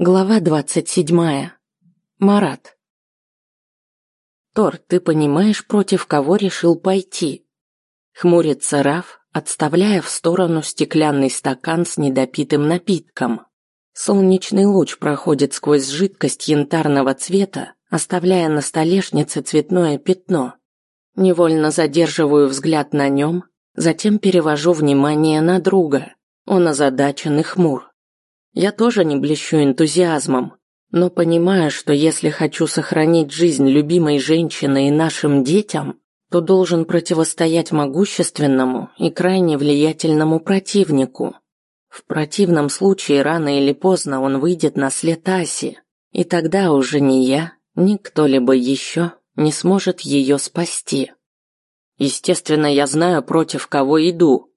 Глава двадцать седьмая. Марат. Тор, ты понимаешь, против кого решил пойти? Хмурится Раф, отставляя в сторону стеклянный стакан с недопитым напитком. Солнечный луч проходит сквозь жидкость янтарного цвета, оставляя на столешнице цветное пятно. Невольно задерживаю взгляд на нем, затем перевожу внимание на друга. Он озадачен и хмур. Я тоже не блещу энтузиазмом, но понимаю, что если хочу сохранить жизнь любимой женщины и нашим детям, то должен противостоять могущественному и крайне влиятельному противнику. В противном случае рано или поздно он выйдет на след Аси, и тогда уже ни я, ни кто-либо еще не сможет ее спасти. Естественно, я знаю, против кого иду.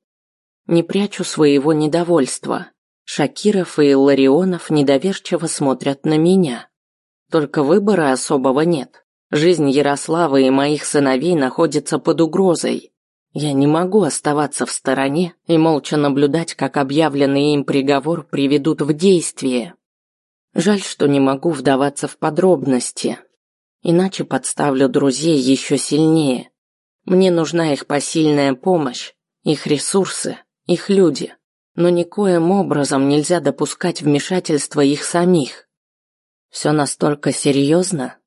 Не прячу своего недовольства. Шакиров и Ларионов недоверчиво смотрят на меня. Только выбора особого нет. Жизнь Ярослава и моих сыновей находится под угрозой. Я не могу оставаться в стороне и молча наблюдать, как объявленный им приговор приведут в действие. Жаль, что не могу вдаваться в подробности. Иначе подставлю друзей еще сильнее. Мне нужна их посильная помощь, их ресурсы, их люди но никоим образом нельзя допускать вмешательства их самих. Все настолько серьезно?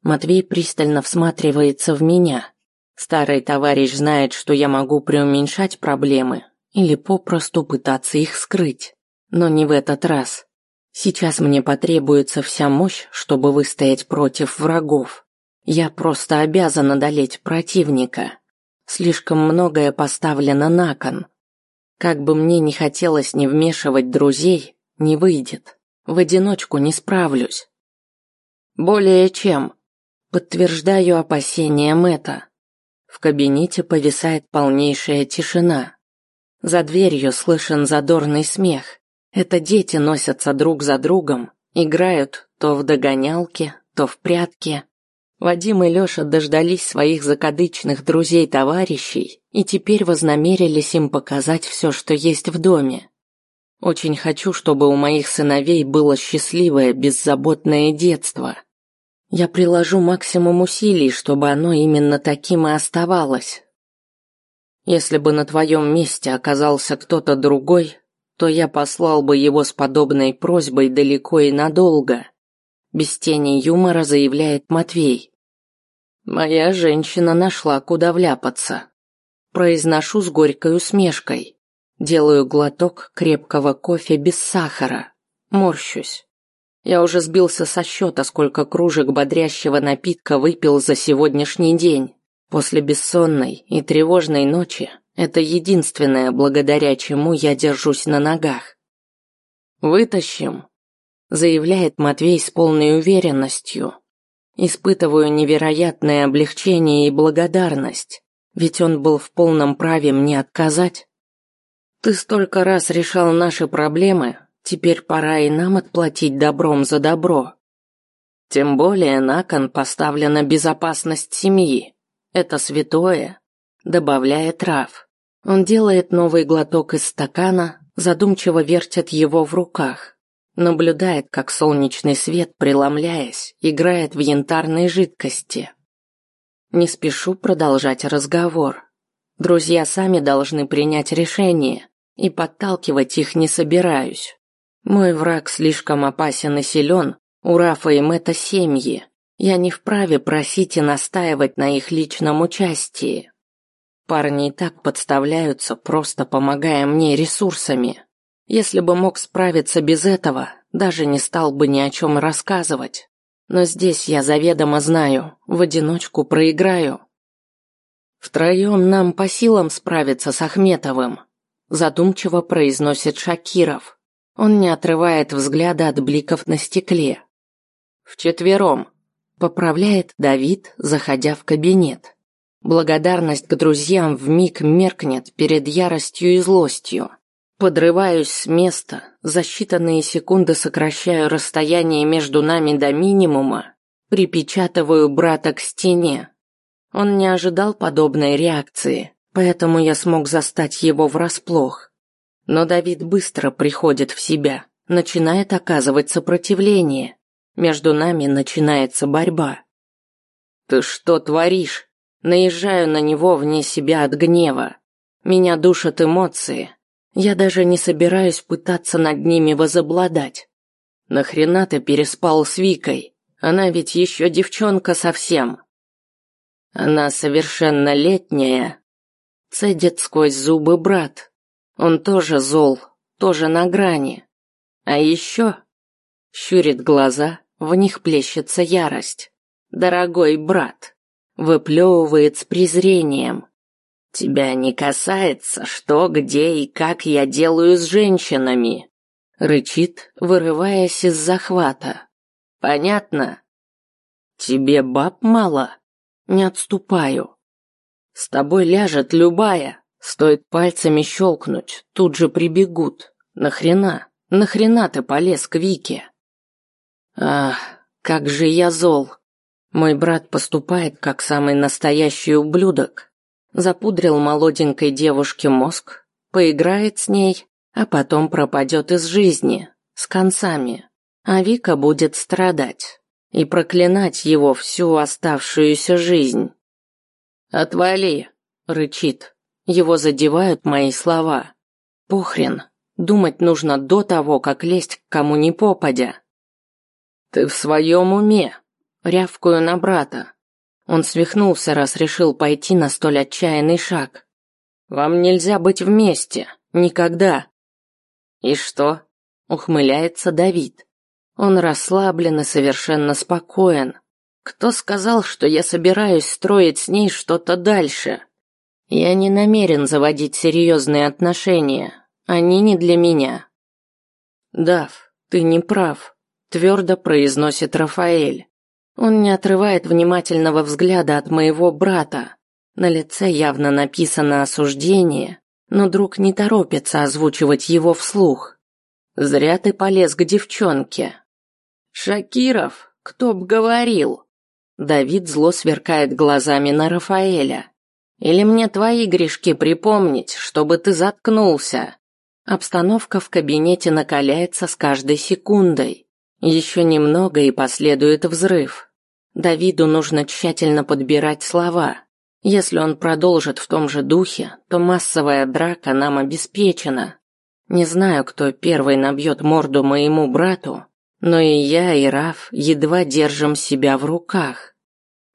Матвей пристально всматривается в меня. Старый товарищ знает, что я могу преуменьшать проблемы или попросту пытаться их скрыть. Но не в этот раз. Сейчас мне потребуется вся мощь, чтобы выстоять против врагов. Я просто обязан одолеть противника. Слишком многое поставлено на кон. Как бы мне не хотелось не вмешивать друзей, не выйдет. В одиночку не справлюсь. Более чем. Подтверждаю опасения Мэтта. В кабинете повисает полнейшая тишина. За дверью слышен задорный смех. Это дети носятся друг за другом, играют то в догонялки, то в прятки, Вадим и Лёша дождались своих закадычных друзей-товарищей и теперь вознамерились им показать все, что есть в доме. Очень хочу, чтобы у моих сыновей было счастливое, беззаботное детство. Я приложу максимум усилий, чтобы оно именно таким и оставалось. Если бы на твоем месте оказался кто-то другой, то я послал бы его с подобной просьбой далеко и надолго без тени юмора заявляет Матвей. Моя женщина нашла, куда вляпаться. Произношу с горькой усмешкой. Делаю глоток крепкого кофе без сахара. Морщусь. Я уже сбился со счета, сколько кружек бодрящего напитка выпил за сегодняшний день. После бессонной и тревожной ночи это единственное, благодаря чему я держусь на ногах. Вытащим, заявляет Матвей с полной уверенностью. Испытываю невероятное облегчение и благодарность, ведь он был в полном праве мне отказать. Ты столько раз решал наши проблемы, теперь пора и нам отплатить добром за добро. Тем более на кон поставлена безопасность семьи. Это святое, добавляет Раф. Он делает новый глоток из стакана, задумчиво вертит его в руках наблюдает, как солнечный свет, преломляясь, играет в янтарной жидкости. Не спешу продолжать разговор. Друзья сами должны принять решение, и подталкивать их не собираюсь. Мой враг слишком опасен и силен, у Рафа и Мэтта семьи. Я не вправе просить и настаивать на их личном участии. Парни и так подставляются, просто помогая мне ресурсами. Если бы мог справиться без этого, даже не стал бы ни о чем рассказывать. Но здесь я заведомо знаю, в одиночку проиграю. Втроем нам по силам справиться с Ахметовым, задумчиво произносит Шакиров. Он не отрывает взгляда от бликов на стекле. Вчетвером, поправляет Давид, заходя в кабинет. Благодарность к друзьям вмиг меркнет перед яростью и злостью. Подрываюсь с места, за считанные секунды сокращаю расстояние между нами до минимума, припечатываю брата к стене. Он не ожидал подобной реакции, поэтому я смог застать его врасплох. Но Давид быстро приходит в себя, начинает оказывать сопротивление. Между нами начинается борьба. «Ты что творишь?» Наезжаю на него вне себя от гнева. Меня душат эмоции. Я даже не собираюсь пытаться над ними возобладать. Нахрена ты переспал с Викой? Она ведь еще девчонка совсем. Она совершеннолетняя. Цедит сквозь зубы брат. Он тоже зол, тоже на грани. А еще щурит глаза, в них плещется ярость. Дорогой брат, выплевывает с презрением. Тебя не касается, что, где и как я делаю с женщинами, рычит, вырываясь из захвата. Понятно? Тебе баб мало? Не отступаю. С тобой ляжет любая, стоит пальцами щелкнуть, тут же прибегут. Нахрена? Нахрена ты полез к Вике? Ах, как же я зол. Мой брат поступает как самый настоящий ублюдок. Запудрил молоденькой девушке мозг, поиграет с ней, а потом пропадет из жизни, с концами. А Вика будет страдать и проклинать его всю оставшуюся жизнь. «Отвали!» — рычит. Его задевают мои слова. «Похрен, думать нужно до того, как лезть к кому ни попадя». «Ты в своем уме?» — рявкую на брата. Он свихнулся, раз решил пойти на столь отчаянный шаг. «Вам нельзя быть вместе. Никогда». «И что?» — ухмыляется Давид. Он расслаблен и совершенно спокоен. Кто сказал, что я собираюсь строить с ней что-то дальше? Я не намерен заводить серьезные отношения. Они не для меня. Дав, ты не прав, твердо произносит Рафаэль. Он не отрывает внимательного взгляда от моего брата. На лице явно написано осуждение, но друг не торопится озвучивать его вслух. Зря ты полез к девчонке. Шакиров, кто б говорил? Давид зло сверкает глазами на Рафаэля. Или мне твои грешки припомнить, чтобы ты заткнулся? Обстановка в кабинете накаляется с каждой секундой. Еще немного и последует взрыв. Давиду нужно тщательно подбирать слова. Если он продолжит в том же духе, то массовая драка нам обеспечена. Не знаю, кто первый набьет морду моему брату, но и я, и Раф едва держим себя в руках.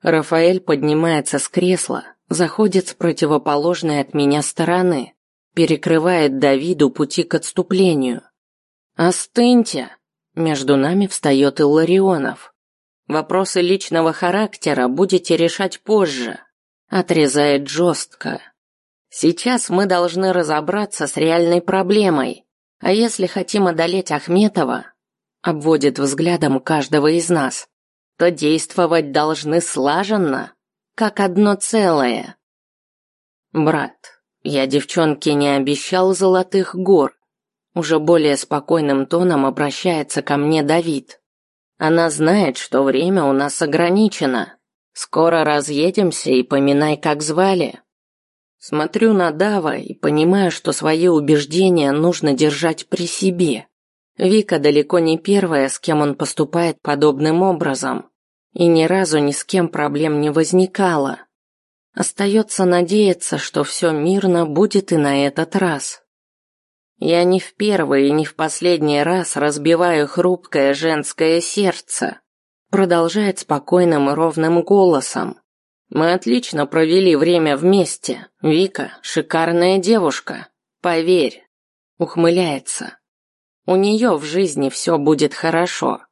Рафаэль поднимается с кресла, заходит с противоположной от меня стороны, перекрывает Давиду пути к отступлению. «Остыньте!» Между нами встает Илларионов. Вопросы личного характера будете решать позже. Отрезает жестко. Сейчас мы должны разобраться с реальной проблемой. А если хотим одолеть Ахметова, обводит взглядом каждого из нас, то действовать должны слаженно, как одно целое. Брат, я девчонке не обещал золотых гор. Уже более спокойным тоном обращается ко мне Давид. Она знает, что время у нас ограничено. Скоро разъедемся и поминай, как звали. Смотрю на Дава и понимаю, что свои убеждения нужно держать при себе. Вика далеко не первая, с кем он поступает подобным образом, и ни разу ни с кем проблем не возникало. Остается надеяться, что все мирно будет и на этот раз. Я не в первый и не в последний раз разбиваю хрупкое женское сердце. Продолжает спокойным и ровным голосом. Мы отлично провели время вместе. Вика – шикарная девушка. Поверь. Ухмыляется. У нее в жизни все будет хорошо.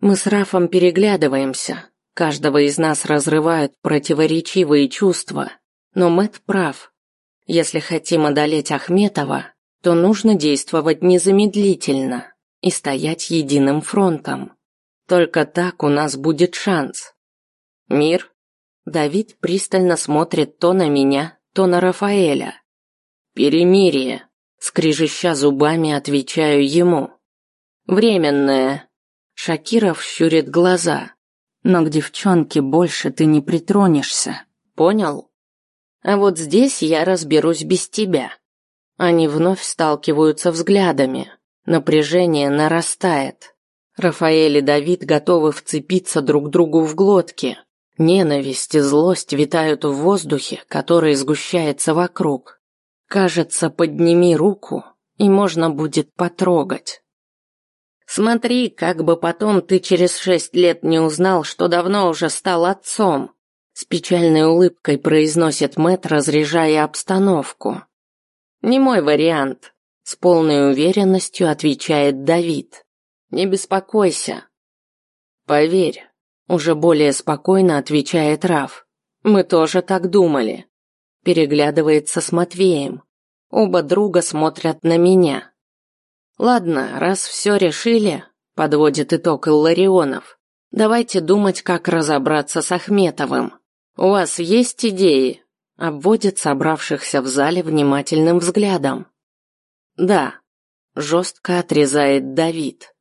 Мы с Рафом переглядываемся. Каждого из нас разрывают противоречивые чувства. Но Мэт прав. Если хотим одолеть Ахметова, то нужно действовать незамедлительно и стоять единым фронтом. Только так у нас будет шанс. Мир? Давид пристально смотрит то на меня, то на Рафаэля. Перемирие. Скрижища зубами отвечаю ему. Временное. Шакиров щурит глаза. Но к девчонке больше ты не притронешься. Понял? А вот здесь я разберусь без тебя. Они вновь сталкиваются взглядами. Напряжение нарастает. Рафаэль и Давид готовы вцепиться друг другу в глотки. Ненависть и злость витают в воздухе, который сгущается вокруг. Кажется, подними руку, и можно будет потрогать. Смотри, как бы потом ты через шесть лет не узнал, что давно уже стал отцом. С печальной улыбкой произносит Мэт, разряжая обстановку. Не мой вариант, с полной уверенностью отвечает Давид. Не беспокойся. Поверь, уже более спокойно отвечает Раф. Мы тоже так думали. Переглядывается с Матвеем. Оба друга смотрят на меня. Ладно, раз все решили, подводит итог Илларионов. Давайте думать, как разобраться с Ахметовым. У вас есть идеи? Обводит собравшихся в зале внимательным взглядом. Да, жестко отрезает Давид.